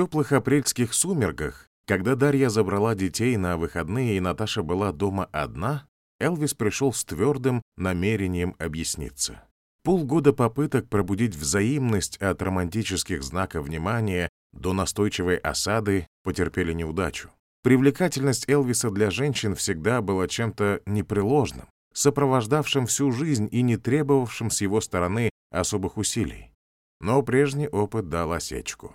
теплых апрельских сумерках, когда Дарья забрала детей на выходные и Наташа была дома одна, Элвис пришел с твердым намерением объясниться. Полгода попыток пробудить взаимность от романтических знаков внимания до настойчивой осады потерпели неудачу. Привлекательность Элвиса для женщин всегда была чем-то непреложным, сопровождавшим всю жизнь и не требовавшим с его стороны особых усилий. Но прежний опыт дал осечку.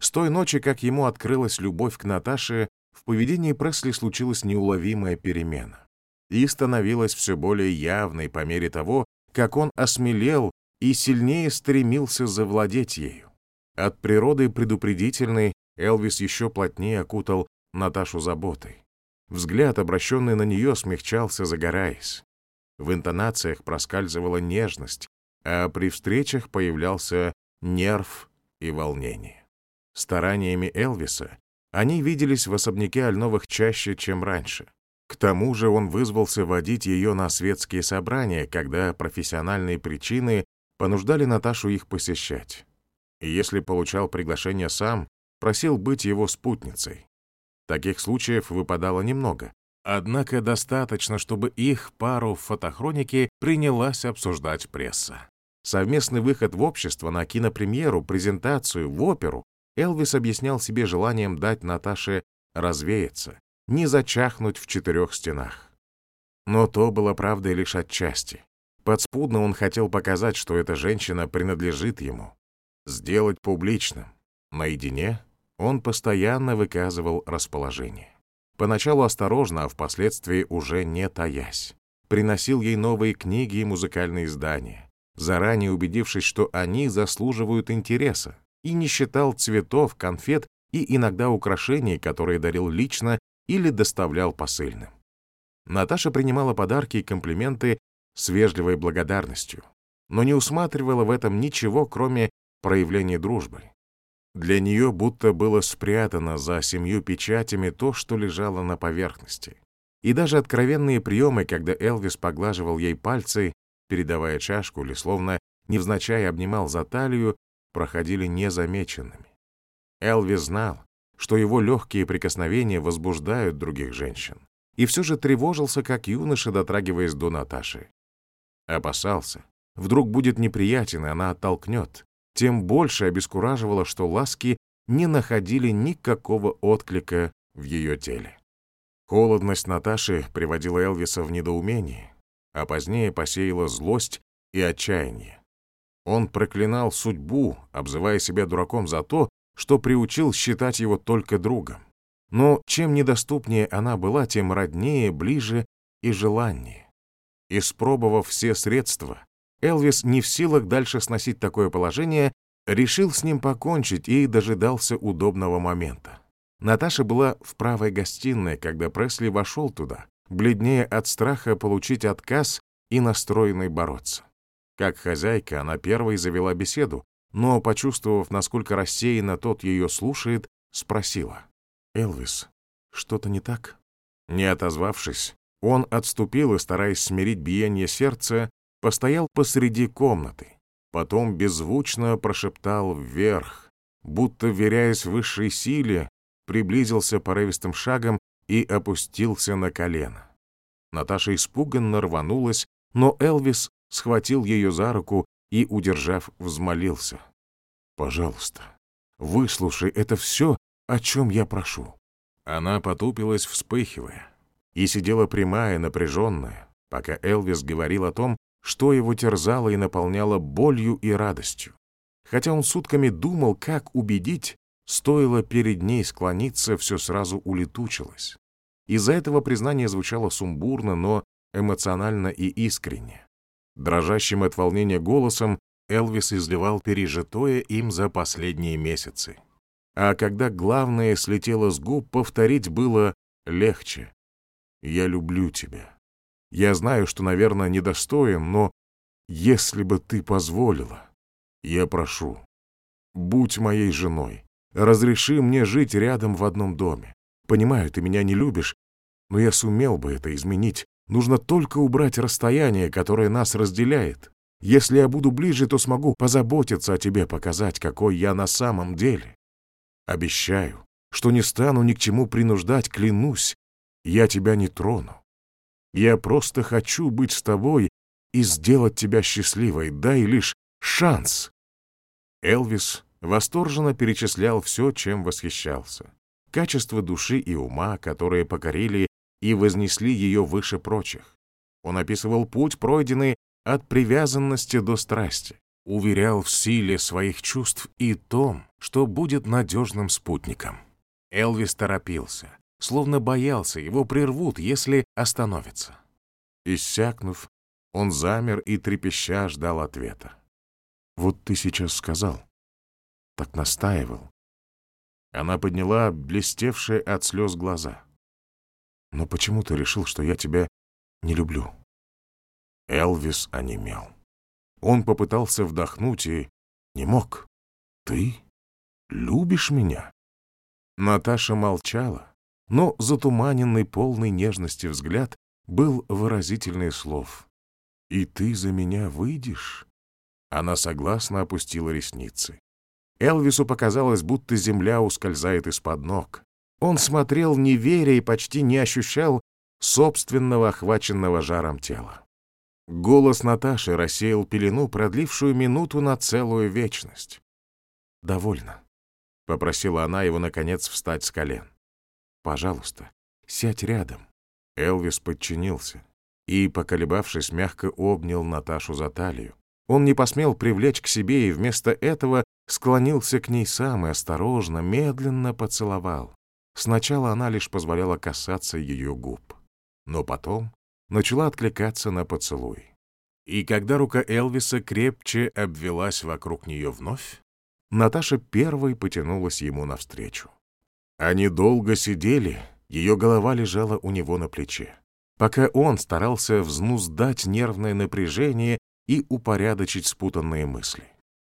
С той ночи, как ему открылась любовь к Наташе, в поведении Пресли случилась неуловимая перемена. И становилась все более явной по мере того, как он осмелел и сильнее стремился завладеть ею. От природы предупредительный Элвис еще плотнее окутал Наташу заботой. Взгляд, обращенный на нее, смягчался, загораясь. В интонациях проскальзывала нежность, а при встречах появлялся нерв и волнение. Стараниями Элвиса они виделись в особняке Альновых чаще, чем раньше. К тому же он вызвался водить ее на светские собрания, когда профессиональные причины понуждали Наташу их посещать. И если получал приглашение сам, просил быть его спутницей. Таких случаев выпадало немного. Однако достаточно, чтобы их пару в фотохронике принялась обсуждать пресса. Совместный выход в общество на кинопремьеру, презентацию, в оперу Элвис объяснял себе желанием дать Наташе развеяться, не зачахнуть в четырех стенах. Но то было правдой лишь отчасти. Подспудно он хотел показать, что эта женщина принадлежит ему. Сделать публичным. Наедине он постоянно выказывал расположение. Поначалу осторожно, а впоследствии уже не таясь. Приносил ей новые книги и музыкальные издания, заранее убедившись, что они заслуживают интереса, и не считал цветов, конфет и иногда украшений, которые дарил лично или доставлял посыльным. Наташа принимала подарки и комплименты с вежливой благодарностью, но не усматривала в этом ничего, кроме проявления дружбы. Для нее будто было спрятано за семью печатями то, что лежало на поверхности. И даже откровенные приемы, когда Элвис поглаживал ей пальцы, передавая чашку или словно невзначай обнимал за талию, проходили незамеченными. Элвис знал, что его легкие прикосновения возбуждают других женщин, и все же тревожился, как юноша, дотрагиваясь до Наташи. Опасался. Вдруг будет неприятен, и она оттолкнет. Тем больше обескураживало, что ласки не находили никакого отклика в ее теле. Холодность Наташи приводила Элвиса в недоумение, а позднее посеяла злость и отчаяние. Он проклинал судьбу, обзывая себя дураком за то, что приучил считать его только другом. Но чем недоступнее она была, тем роднее, ближе и желаннее. Испробовав все средства, Элвис, не в силах дальше сносить такое положение, решил с ним покончить и дожидался удобного момента. Наташа была в правой гостиной, когда Пресли вошел туда, бледнее от страха получить отказ и настроенный бороться. Как хозяйка, она первой завела беседу, но, почувствовав, насколько рассеянно тот ее слушает, спросила. «Элвис, что-то не так?» Не отозвавшись, он отступил и, стараясь смирить биение сердца, постоял посреди комнаты. Потом беззвучно прошептал вверх, будто, веряясь высшей силе, приблизился порывистым шагом и опустился на колено. Наташа испуганно рванулась, но Элвис схватил ее за руку и, удержав, взмолился. «Пожалуйста, выслушай это все, о чем я прошу». Она потупилась, вспыхивая, и сидела прямая, напряженная, пока Элвис говорил о том, что его терзало и наполняло болью и радостью. Хотя он сутками думал, как убедить, стоило перед ней склониться, все сразу улетучилось. Из-за этого признание звучало сумбурно, но эмоционально и искренне. Дрожащим от волнения голосом Элвис изливал пережитое им за последние месяцы. А когда главное слетело с губ, повторить было легче. «Я люблю тебя. Я знаю, что, наверное, недостоин, но если бы ты позволила, я прошу, будь моей женой, разреши мне жить рядом в одном доме. Понимаю, ты меня не любишь, но я сумел бы это изменить, Нужно только убрать расстояние, которое нас разделяет. Если я буду ближе, то смогу позаботиться о тебе, показать, какой я на самом деле. Обещаю, что не стану ни к чему принуждать, клянусь, я тебя не трону. Я просто хочу быть с тобой и сделать тебя счастливой, дай лишь шанс. Элвис восторженно перечислял все, чем восхищался. Качество души и ума, которые покорили и вознесли ее выше прочих. Он описывал путь, пройденный от привязанности до страсти, уверял в силе своих чувств и том, что будет надежным спутником. Элвис торопился, словно боялся, его прервут, если остановится. Иссякнув, он замер и трепеща ждал ответа. «Вот ты сейчас сказал. Так настаивал». Она подняла блестевшие от слез глаза. «Но почему ты решил, что я тебя не люблю?» Элвис онемел. Он попытался вдохнуть и не мог. «Ты любишь меня?» Наташа молчала, но затуманенный полный нежности взгляд был выразительный слов. «И ты за меня выйдешь?» Она согласно опустила ресницы. Элвису показалось, будто земля ускользает из-под ног. Он смотрел, не веря, и почти не ощущал собственного охваченного жаром тела. Голос Наташи рассеял пелену, продлившую минуту на целую вечность. «Довольно», — попросила она его, наконец, встать с колен. «Пожалуйста, сядь рядом». Элвис подчинился и, поколебавшись, мягко обнял Наташу за талию. Он не посмел привлечь к себе и вместо этого склонился к ней сам и осторожно, медленно поцеловал. Сначала она лишь позволяла касаться ее губ. Но потом начала откликаться на поцелуй. И когда рука Элвиса крепче обвелась вокруг нее вновь, Наташа первой потянулась ему навстречу. Они долго сидели, ее голова лежала у него на плече, пока он старался взнуздать нервное напряжение и упорядочить спутанные мысли.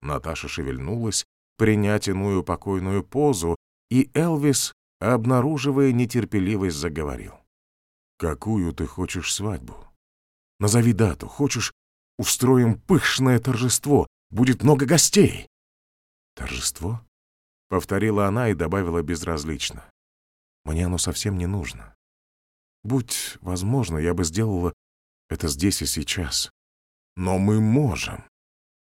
Наташа шевельнулась, принять иную покойную позу, и Элвис, обнаруживая нетерпеливость, заговорил. Какую ты хочешь свадьбу? Назови дату. Хочешь, устроим пышное торжество. Будет много гостей. Торжество? Повторила она и добавила безразлично. Мне оно совсем не нужно. Будь возможно, я бы сделала это здесь и сейчас. Но мы можем.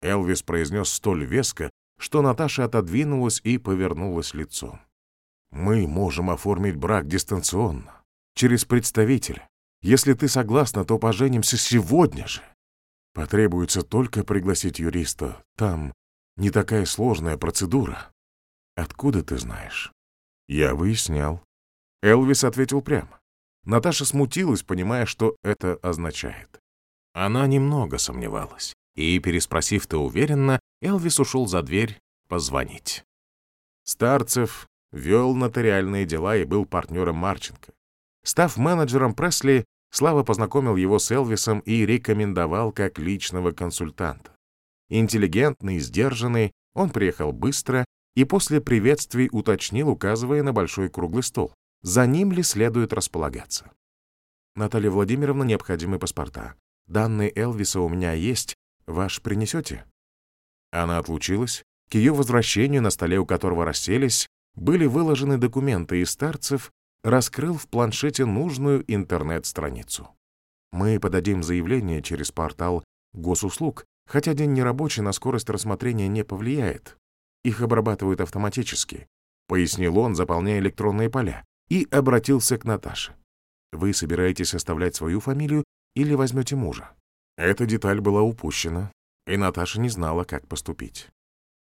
Элвис произнес столь веско, что Наташа отодвинулась и повернулась лицом. Мы можем оформить брак дистанционно через представителя. Если ты согласна, то поженимся сегодня же. Потребуется только пригласить юриста. Там не такая сложная процедура. Откуда ты знаешь? Я выяснял. Элвис ответил прямо. Наташа смутилась, понимая, что это означает. Она немного сомневалась. И, переспросив то уверенно, Элвис ушел за дверь позвонить. Старцев вел нотариальные дела и был партнером Марченко. Став менеджером Пресли, Слава познакомил его с Элвисом и рекомендовал как личного консультанта. Интеллигентный, сдержанный, он приехал быстро и после приветствий уточнил, указывая на большой круглый стол. За ним ли следует располагаться? Наталья Владимировна, необходимы паспорта. Данные Элвиса у меня есть. Ваш принесете? Она отлучилась. К ее возвращению, на столе у которого расселись, были выложены документы из старцев раскрыл в планшете нужную интернет-страницу. Мы подадим заявление через портал госуслуг, хотя день нерабочий на скорость рассмотрения не повлияет. Их обрабатывают автоматически, пояснил он, заполняя электронные поля, и обратился к Наташе. Вы собираетесь оставлять свою фамилию или возьмете мужа? Эта деталь была упущена, и Наташа не знала, как поступить.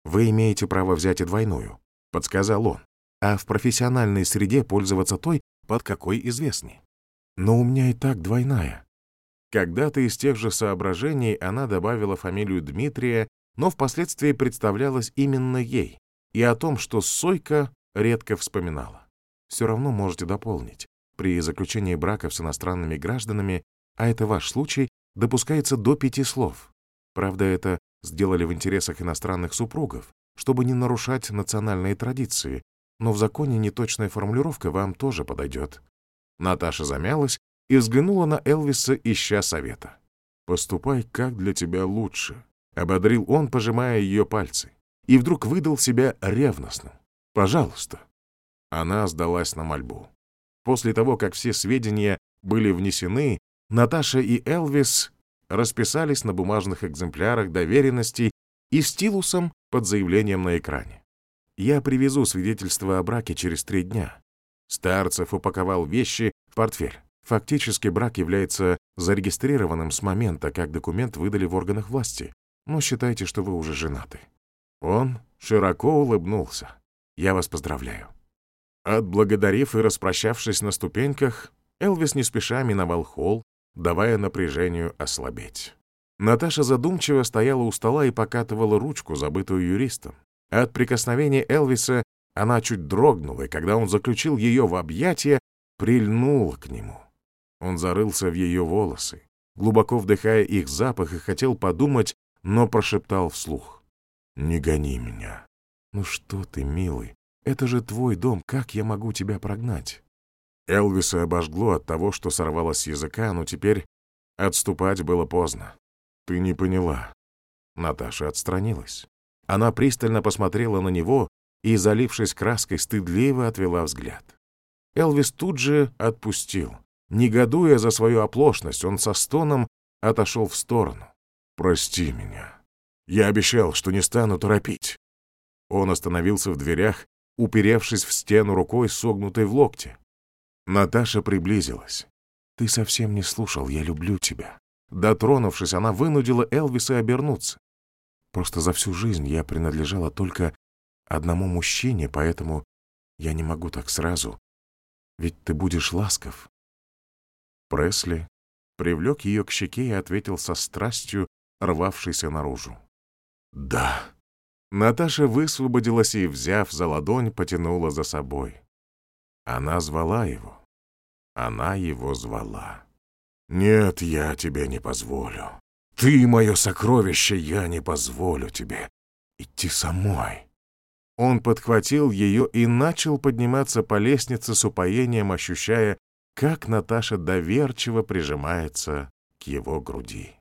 Вы имеете право взять и двойную, подсказал он а в профессиональной среде пользоваться той, под какой известней. Но у меня и так двойная. Когда-то из тех же соображений она добавила фамилию Дмитрия, но впоследствии представлялась именно ей, и о том, что Сойка редко вспоминала. Все равно можете дополнить. При заключении браков с иностранными гражданами, а это ваш случай, допускается до пяти слов. Правда, это сделали в интересах иностранных супругов, чтобы не нарушать национальные традиции, но в законе неточная формулировка вам тоже подойдет». Наташа замялась и взглянула на Элвиса, ища совета. «Поступай, как для тебя лучше», — ободрил он, пожимая ее пальцы, и вдруг выдал себя ревностным. Пожалуйста». Она сдалась на мольбу. После того, как все сведения были внесены, Наташа и Элвис расписались на бумажных экземплярах доверенностей и стилусом под заявлением на экране. «Я привезу свидетельство о браке через три дня». Старцев упаковал вещи в портфель. Фактически брак является зарегистрированным с момента, как документ выдали в органах власти. Но считайте, что вы уже женаты. Он широко улыбнулся. Я вас поздравляю. Отблагодарив и распрощавшись на ступеньках, Элвис не спеша миновал холл, давая напряжению ослабеть. Наташа задумчиво стояла у стола и покатывала ручку, забытую юристом. От прикосновения Элвиса она чуть дрогнула, и когда он заключил ее в объятия, прильнула к нему. Он зарылся в ее волосы, глубоко вдыхая их запах, и хотел подумать, но прошептал вслух. «Не гони меня». «Ну что ты, милый, это же твой дом, как я могу тебя прогнать?» Элвиса обожгло от того, что сорвалось с языка, но теперь отступать было поздно. «Ты не поняла». Наташа отстранилась. Она пристально посмотрела на него и, залившись краской, стыдливо отвела взгляд. Элвис тут же отпустил. Негодуя за свою оплошность, он со стоном отошел в сторону. «Прости меня. Я обещал, что не стану торопить». Он остановился в дверях, уперевшись в стену рукой, согнутой в локте. Наташа приблизилась. «Ты совсем не слушал, я люблю тебя». Дотронувшись, она вынудила Элвиса обернуться. «Просто за всю жизнь я принадлежала только одному мужчине, поэтому я не могу так сразу. Ведь ты будешь ласков, Пресли привлек ее к щеке и ответил со страстью, рвавшейся наружу. «Да». Наташа высвободилась и, взяв за ладонь, потянула за собой. Она звала его. Она его звала. «Нет, я тебе не позволю. Ты мое сокровище, я не позволю тебе. Идти самой». Он подхватил ее и начал подниматься по лестнице с упоением, ощущая, как Наташа доверчиво прижимается к его груди.